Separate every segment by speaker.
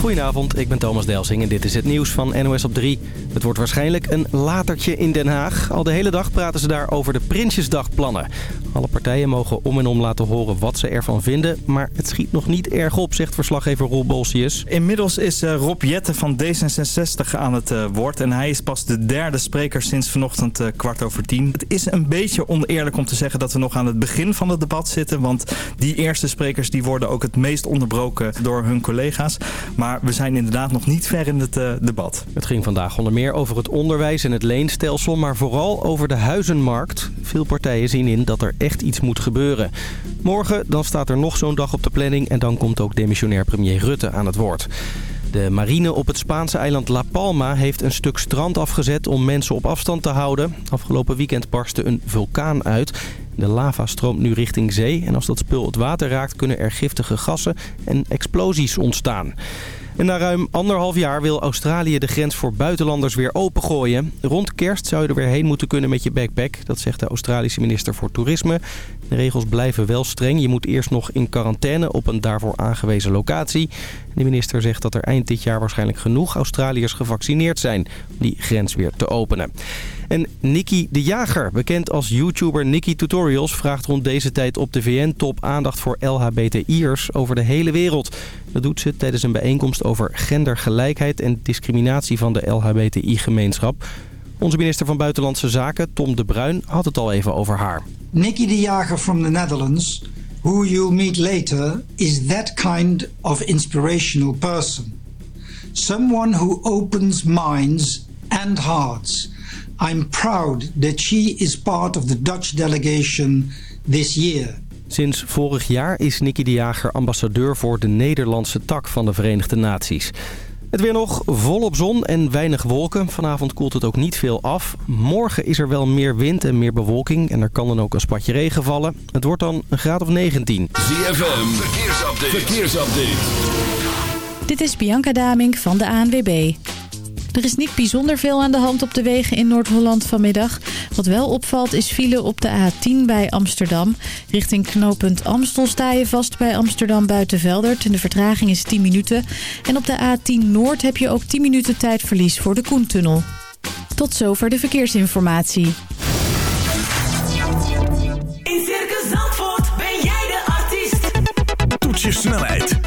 Speaker 1: Goedenavond, ik ben Thomas Delsing en dit is het nieuws van NOS op 3. Het wordt waarschijnlijk een latertje in Den Haag. Al de hele dag praten ze daar over de Prinsjesdagplannen. Alle partijen mogen om en om laten horen wat ze ervan vinden. Maar het schiet nog niet erg op, zegt verslaggever Rob Bolsius.
Speaker 2: Inmiddels is uh, Rob Jetten van D66 aan het uh, woord. En hij is pas de derde spreker sinds vanochtend uh, kwart over tien. Het is een beetje oneerlijk om te zeggen dat we nog aan het begin van het debat zitten. Want die eerste sprekers die worden ook het meest onderbroken door hun collega's. Maar we zijn inderdaad nog niet ver in het debat.
Speaker 1: Het ging vandaag onder meer over het onderwijs en het leenstelsel. Maar vooral over de huizenmarkt. Veel partijen zien in dat er echt iets moet gebeuren. Morgen dan staat er nog zo'n dag op de planning en dan komt ook demissionair premier Rutte aan het woord. De marine op het Spaanse eiland La Palma heeft een stuk strand afgezet om mensen op afstand te houden. Afgelopen weekend barstte een vulkaan uit. De lava stroomt nu richting zee en als dat spul het water raakt kunnen er giftige gassen en explosies ontstaan. En na ruim anderhalf jaar wil Australië de grens voor buitenlanders weer opengooien. Rond kerst zou je er weer heen moeten kunnen met je backpack. Dat zegt de Australische minister voor Toerisme. De regels blijven wel streng. Je moet eerst nog in quarantaine op een daarvoor aangewezen locatie. De minister zegt dat er eind dit jaar waarschijnlijk genoeg Australiërs gevaccineerd zijn... om die grens weer te openen. En Nikki de Jager, bekend als YouTuber Nikki Tutorials... vraagt rond deze tijd op de VN-top aandacht voor LHBTI'ers over de hele wereld. Dat doet ze tijdens een bijeenkomst over gendergelijkheid... en discriminatie van de LHBTI-gemeenschap. Onze minister van Buitenlandse Zaken, Tom de Bruin, had het al even over haar.
Speaker 3: Nikki de Jager from the Netherlands, who you'll meet later, is that kind of inspirational person. Someone who opens minds and hearts. I'm proud that she is part of the Dutch delegation this year.
Speaker 1: Sinds vorig jaar is Nikki de Jager ambassadeur voor de Nederlandse tak van de Verenigde Naties. Het weer nog volop zon en weinig wolken. Vanavond koelt het ook niet veel af. Morgen is er wel meer wind en meer bewolking. En er kan dan ook een spatje regen vallen. Het wordt dan een graad of 19.
Speaker 4: ZFM, verkeersupdate. verkeersupdate.
Speaker 5: Dit is Bianca Daming van de ANWB. Er is niet bijzonder veel aan de hand op de wegen in Noord-Holland vanmiddag. Wat wel opvalt is file op de A10 bij Amsterdam. Richting knooppunt Amstel sta je vast bij Amsterdam Buitenveldert. En de vertraging is 10 minuten. En op de A10 Noord heb je ook 10 minuten tijdverlies voor de Koentunnel. Tot zover de verkeersinformatie.
Speaker 6: In Circus Zandvoort ben jij de artiest.
Speaker 7: Toets je snelheid,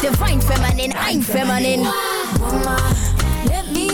Speaker 8: Divine feminine, I'm feminine. Woman, let me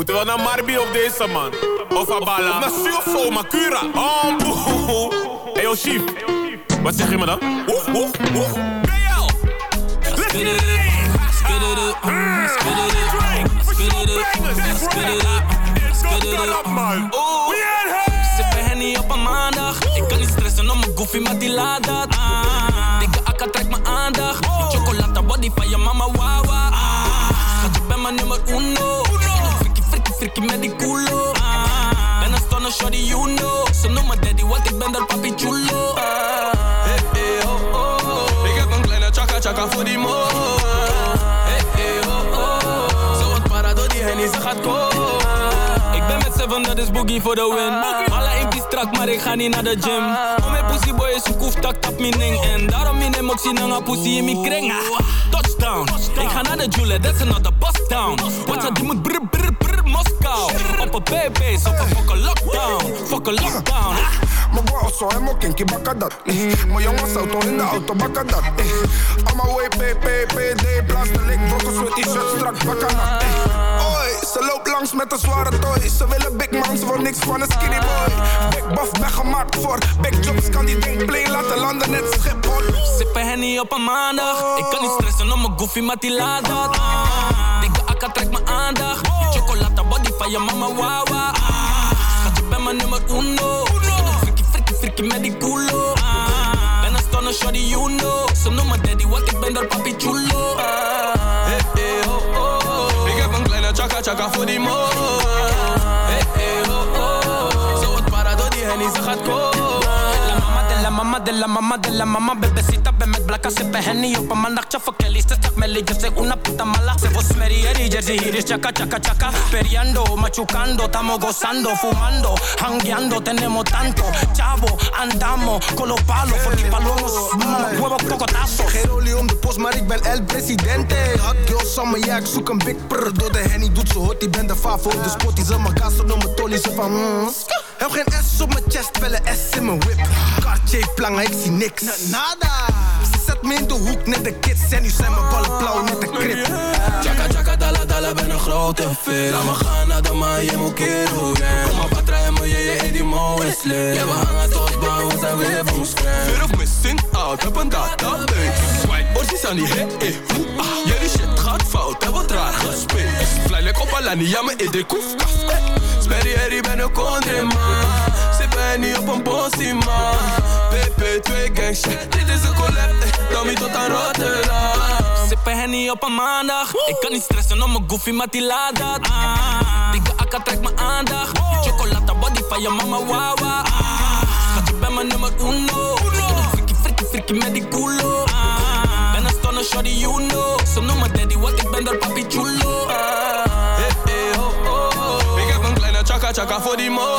Speaker 9: Moeten we naar Marbi op deze man? Of Abala? Of naar Surfo, Makura? Oh, boe. Hey, yo, chief. Wat zeg je me dan? Oeh, oeh, oeh. BL! Let's get it in! Spit it up, mm, spit it up, spit it up, spit it up, spit it up, man. Oeh, sippen Henny op een maandag. Ik kan niet stressen om mijn goofy, maar die laat dat. Dikke akka trekt mijn aandacht. Chocolata body van je mama, wawa. Schat, je bent mijn nummer uno. Frikkie, met die culo. Ben een stunner, shorty, you know. Ze noemen daddy, want ik ben daar papi chulo. Hey, hey, oh, oh. Ik heb een kleine chaka chaka voor die mo. Hey, hey, oh, oh. Zo wat para door die hennie, ze gaat komen. Ik ben met seven, dat is boogie voor de win. Alla in die
Speaker 10: strak, maar ik ga niet naar de gym. Om mijn pussy boy is een koef, tak tap mijn ding. En daarom in hem ook zien aan pussy in mijn kring. Ah, Touchdown, ik ga naar de Jule, that's another bust down. Wat ze die moet brr brr. Op baby's, op een fucking lockdown. Fucking lockdown.
Speaker 11: Mijn bro zo helemaal kinky bakken dat. eh. Mijn jongens auto in de auto bakken dat. eh. Allemaal way PPPD, blaster lik, brokkels met t-shirt strak bakken dat. eh. Oi, ze loopt langs met een zware toy. Ze willen big man, ze wil niks van een skinny boy. Big buff, ben gemaakt voor big jobs, kan die ding play laten landen net Schiphol.
Speaker 10: Sippen Henny op een maandag. Ik kan niet stressen om mijn goofy, maar die laat dat. Dikke akka trekt mijn aandacht. Je mama, wawa. Schat, je bent mijn nummer uno. Frikkie, frikkie, frikkie met die culo. Ben een stunner, shawty, you know. Ze noemen daddy, want ik ben daar papi chulo. Hey, hey, oh, oh. Ik heb een kleine chaka chaka voor die mo. Hey, hey, oh, oh. Zo wat para door die henny, ze gaat komen. Mama de la mama de la mama Bebecita, ven met blakka, sippen henny op een maandagje Voor Kelly, ze zegt Melly, yo soy una puta mala Se vos merieri, jersey, hier is chaka, chaka, chaka Periando, machucando, estamos gozando Fumando, hangueando, tenemos tanto Chavo, andamos con los palos Voor die palomos, huevos cocotazos
Speaker 11: Geen olie om de post, maar ik ben el presidente. Hot girl summer, ja, ik zoek een big prr. Door de henny doet ze hot, die ben de favo. De spot die ze mijn gas op mijn tolly, ze van mm. Heb geen S op mijn chest, wel een S in mijn whip. Cartier plangen, ik zie niks. Nada. Ze zet me in de hoek, net de kids. En nu zijn mijn ballen blauw, net de krip.
Speaker 10: Chaka chaka dala dala ben een grote fit Laat me gaan naar de maan, je moet keren Kom maar patra en me, je je die mo is lit Ja we hangen tot baan, we zijn weer van scratch
Speaker 4: Fear of missing out, heb een database Swipe, orties aan die hit, eh, hoe, ah Jullie shit gaat fout, heb wat raar gespeeld Fly like op Alani, ja me in de koefkaf, eh Sperry, herrie, ben een country man Ben niet op een bossie man. PP2 gang shit, dit is een collab, eh Tommy tot aan Rotterdam.
Speaker 10: Sippen Henny op een maandag. Ik kan niet stressen om mijn goofy, maar die laat dat. Ah. Dikke akka trekt mijn aandacht. Die chocolate body van je mama, wawa Schat, je bent mijn nummer uno. Frikkie, frikkie, frikkie met die culo. Ben een stunner, shawty, you know. Ze noemen daddy, want ik ben daar papi chulo.
Speaker 4: Hey, hey, ho, oh. Ik heb een kleine chaka chaka voor die mo.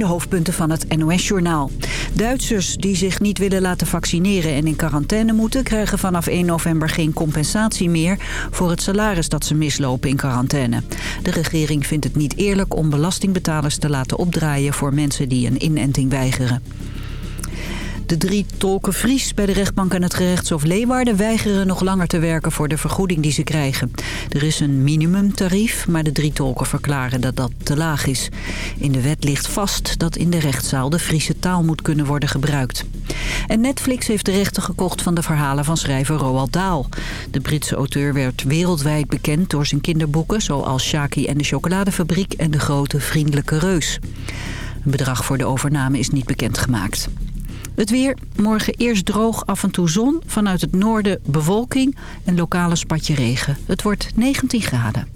Speaker 12: de hoofdpunten van het NOS-journaal. Duitsers die zich niet willen laten vaccineren en in quarantaine moeten... krijgen vanaf 1 november geen compensatie meer... voor het salaris dat ze mislopen in quarantaine. De regering vindt het niet eerlijk om belastingbetalers te laten opdraaien... voor mensen die een inenting weigeren. De drie tolken Fries bij de rechtbank en het gerechtshof Leeuwarden... weigeren nog langer te werken voor de vergoeding die ze krijgen. Er is een minimumtarief, maar de drie tolken verklaren dat dat te laag is. In de wet ligt vast dat in de rechtszaal de Friese taal moet kunnen worden gebruikt. En Netflix heeft de rechten gekocht van de verhalen van schrijver Roald Dahl. De Britse auteur werd wereldwijd bekend door zijn kinderboeken... zoals Shaki en de Chocoladefabriek en De Grote Vriendelijke Reus. Een bedrag voor de overname is niet bekendgemaakt. Het weer, morgen eerst droog af en toe zon. Vanuit het noorden bewolking en lokale spatje regen. Het wordt 19 graden.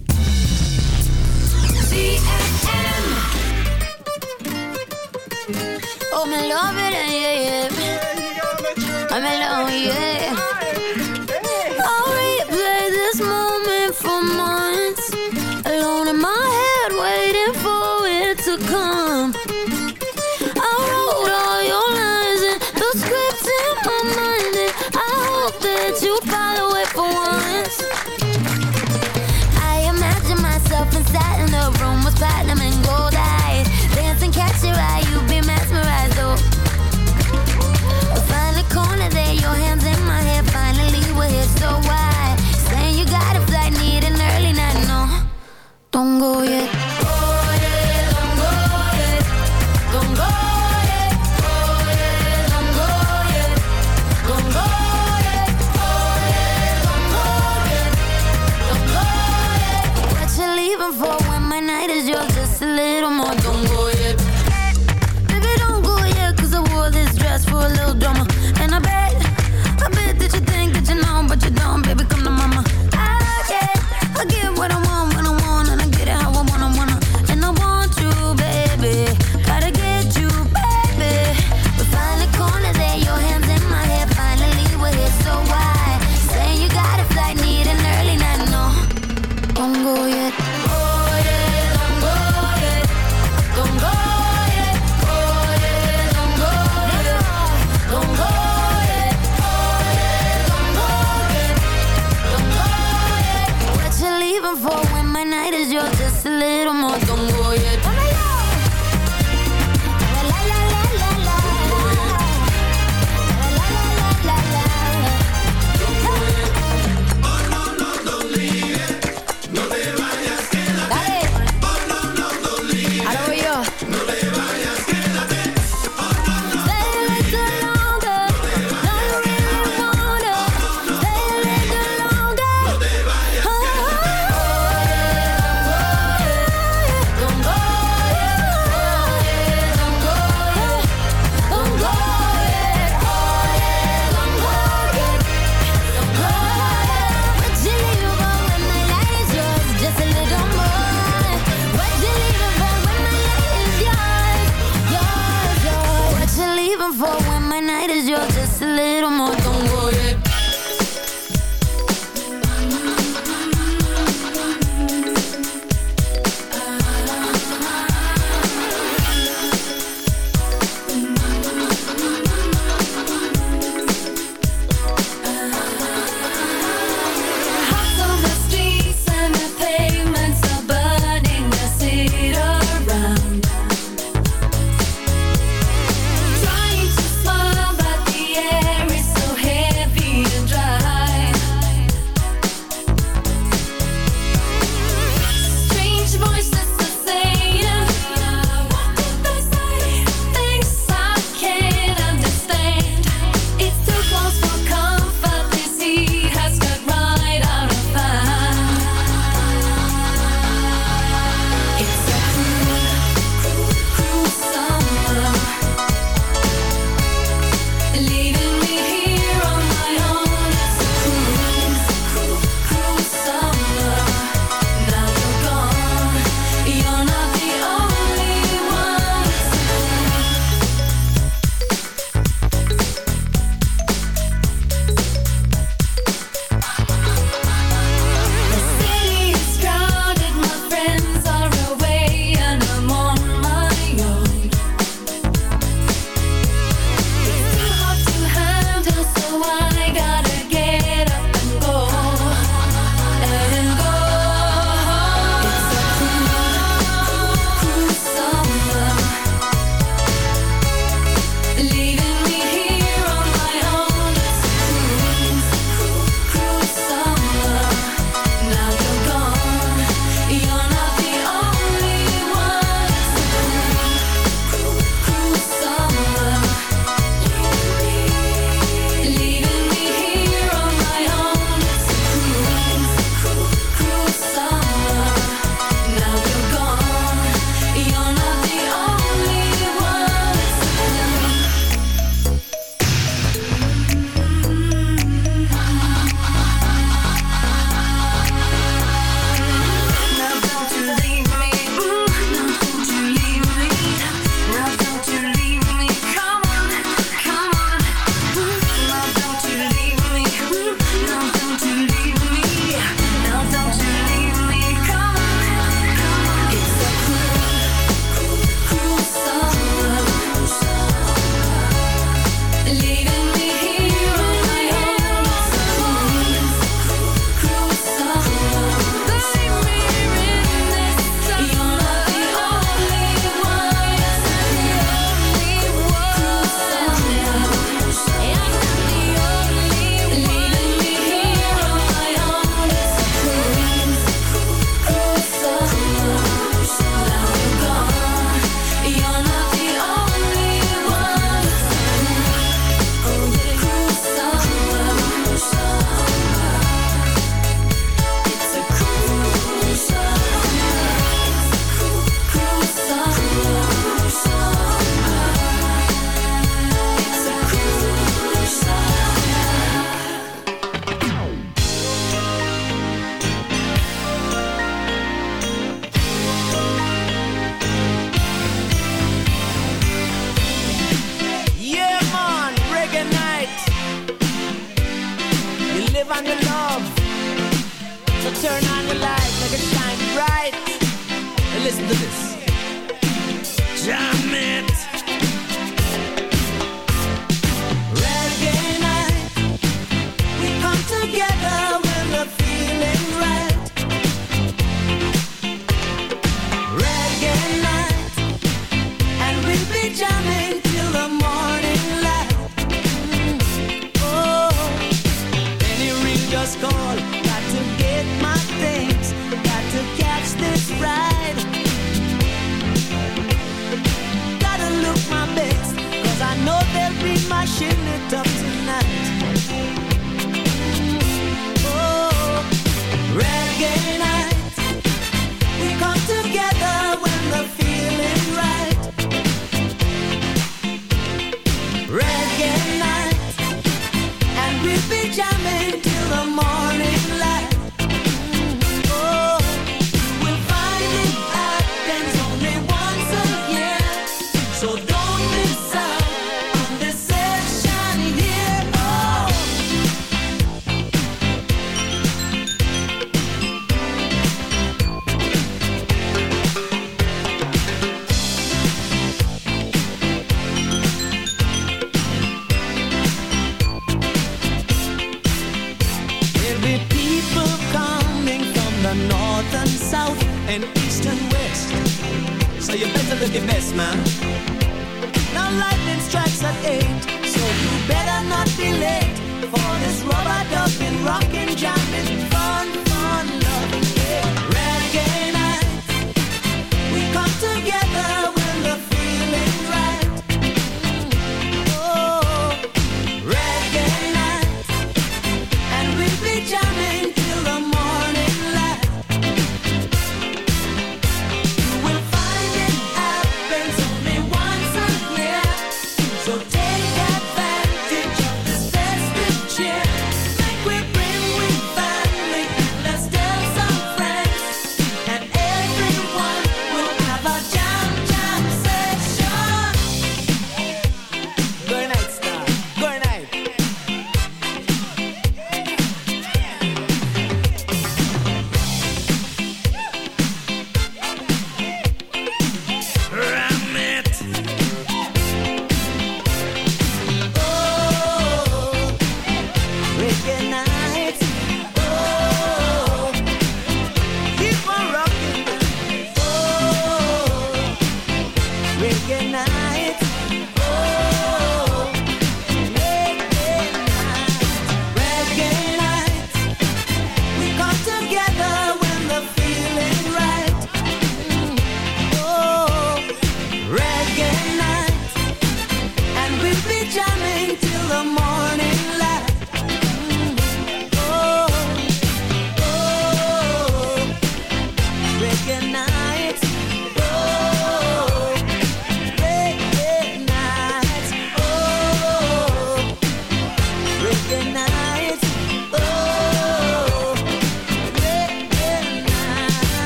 Speaker 13: 痛过
Speaker 14: 也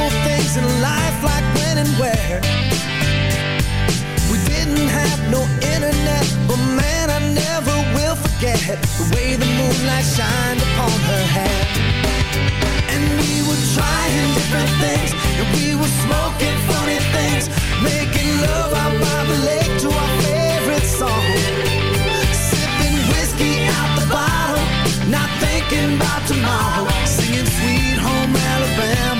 Speaker 14: simple things in life like when and where. We didn't have no internet But man, I never will forget The way the moonlight shined upon her hair And we were trying different things And we were smoking funny things
Speaker 13: Making love out by the lake to our favorite song. Sipping whiskey out the bottle Not thinking about tomorrow. Singing Sweet Home Alabama.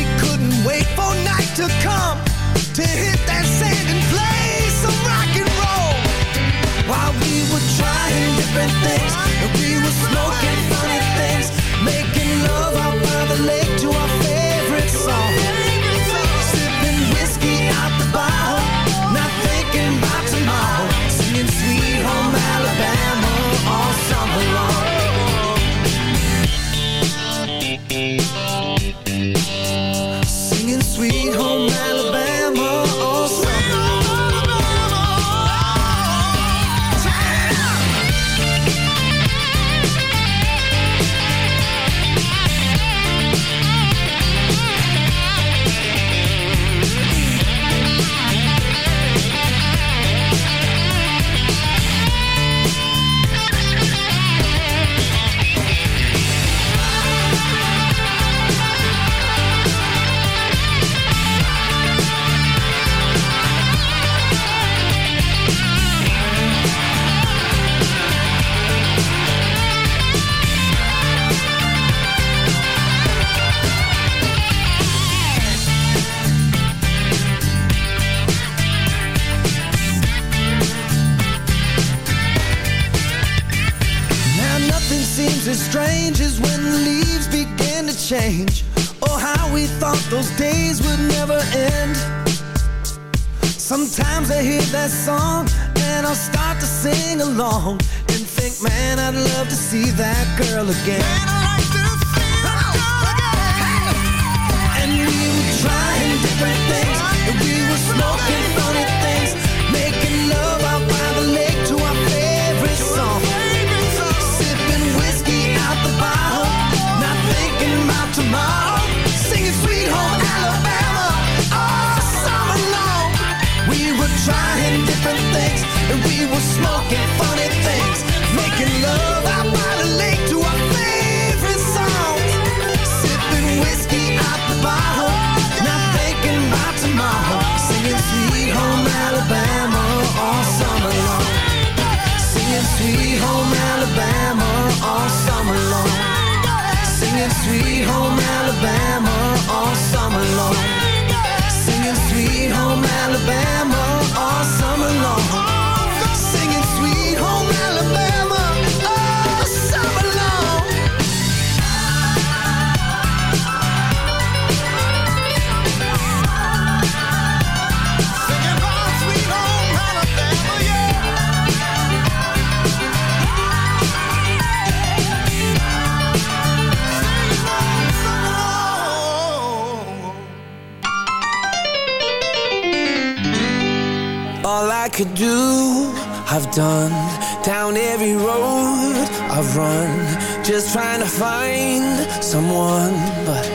Speaker 13: different things, and we were smoking
Speaker 15: could do, I've done. Down every road I've run Just trying to find someone. But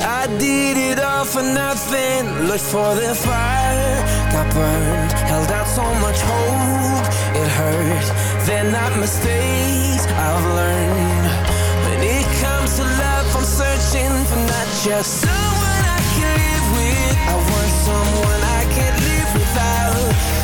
Speaker 15: I did it all for nothing. Looked for the fire Got burned. Held out so much hope It hurt. They're not mistakes I've learned. When it comes to love I'm searching for not just someone I can live with. I want someone I can't live without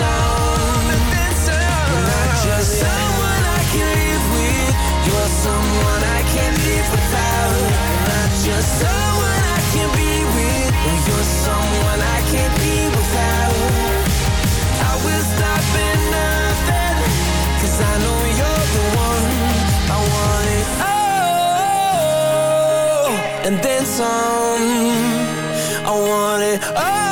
Speaker 15: And then some. I know you're the one. I want Oh and then someone I want it all,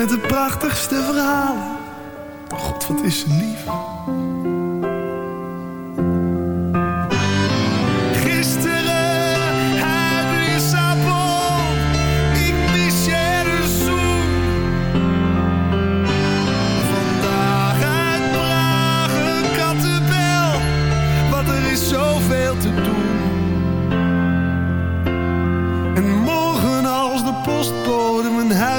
Speaker 16: Met de prachtigste verhalen. God, wat is lief. Gisteren uit Lissabon.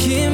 Speaker 14: Kim